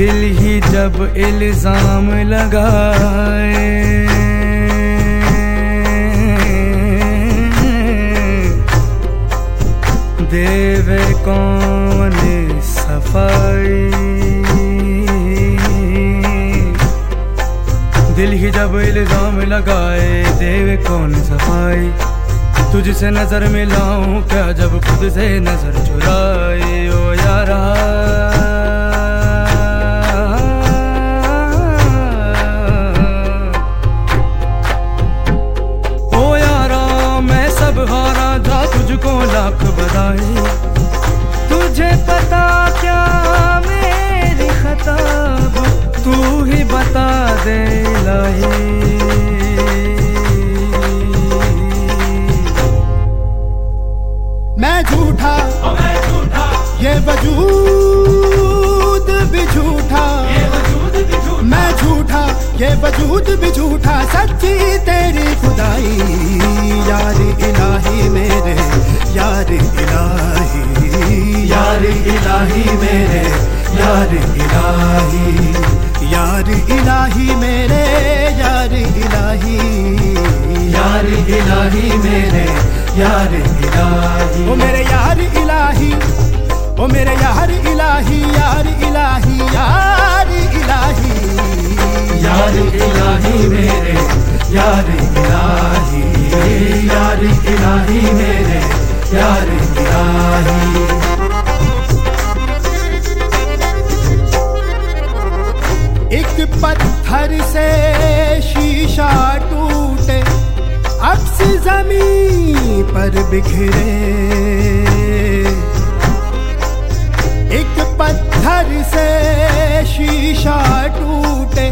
दिल ही जब इल्ज़ाम लगाए। देवे कौन सफ़ाई? दिल ही जब इल्ज़ाम लगाए, देवे कौन सफ़ाई? तुझसे नज़र मिलाऊं क्या जब खुद से नज़र चुराए? ओ यारा। लाख बधाई। तुझे पता क्या मेरी खताब तू ही बता दे लाई मैं झूठा, ये वजूद इलाही मेरे यार इलाही। ओ मेरे यार इलाही, ओ मेरे यार इलाही यार इलाही यार इलाही। पर बिखरे। एक पत्थर से शीशा टूटे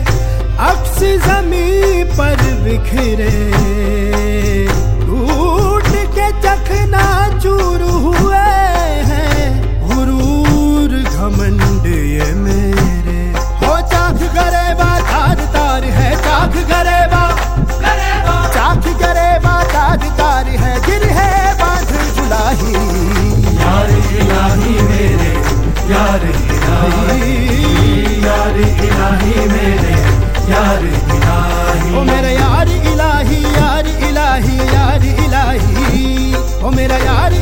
अक्स जमी पर बिखरे। मेरे। यार इलाही ओ यार इलाही यार इलाही यार इलाही। ओ मेरा यार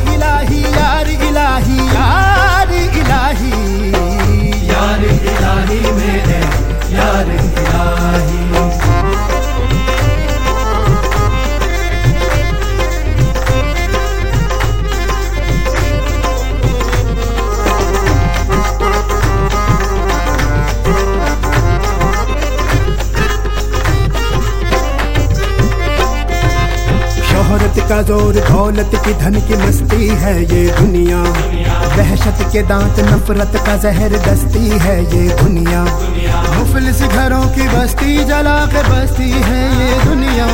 शोहरत का ज़ोर, दौलत की धन की मस्ती है ये दुनिया। दहशत के दांत, नफरत का जहर दस्ती है ये दुनिया। मुफलिस घरों की बस्ती, जला के बस्ती है ये दुनिया।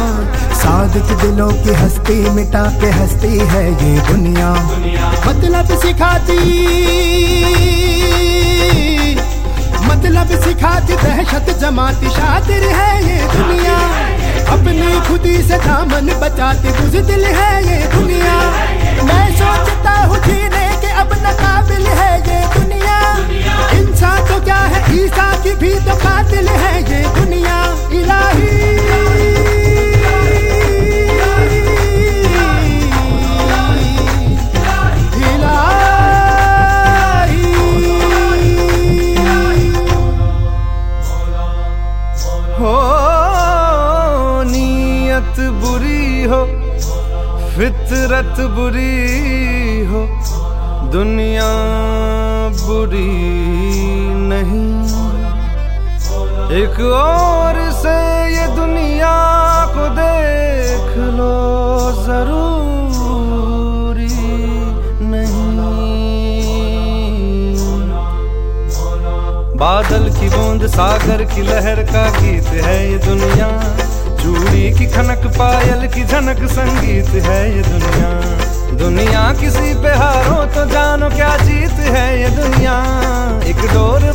सादिक दिलों की हस्ती, मिटा के हस्ती है ये दुनिया। मतलब सिखाती मतलब सिखाती दहशत जमाती, शातिर है ये दुनिया। अपनी खुदी से दामन कुछ दिल है ये दुनिया। मैं सोचता हूँ जीने के अब न काबिल है ये दुनिया। इंसान तो क्या है ईसा की भी तो कातिल है ये दुनिया। फितरत बुरी हो, दुनिया बुरी नहीं। एक और से ये दुनिया को देख लो, ज़रूरी नहीं। बादल की बूंद, सागर की लहर का गीत है ये दुनिया। चूड़ी की खनक पायल की झनक संगीत है ये दुनिया। दुनिया किसी पे हारो तो जानो क्या जीत है ये दुनिया। एक डोर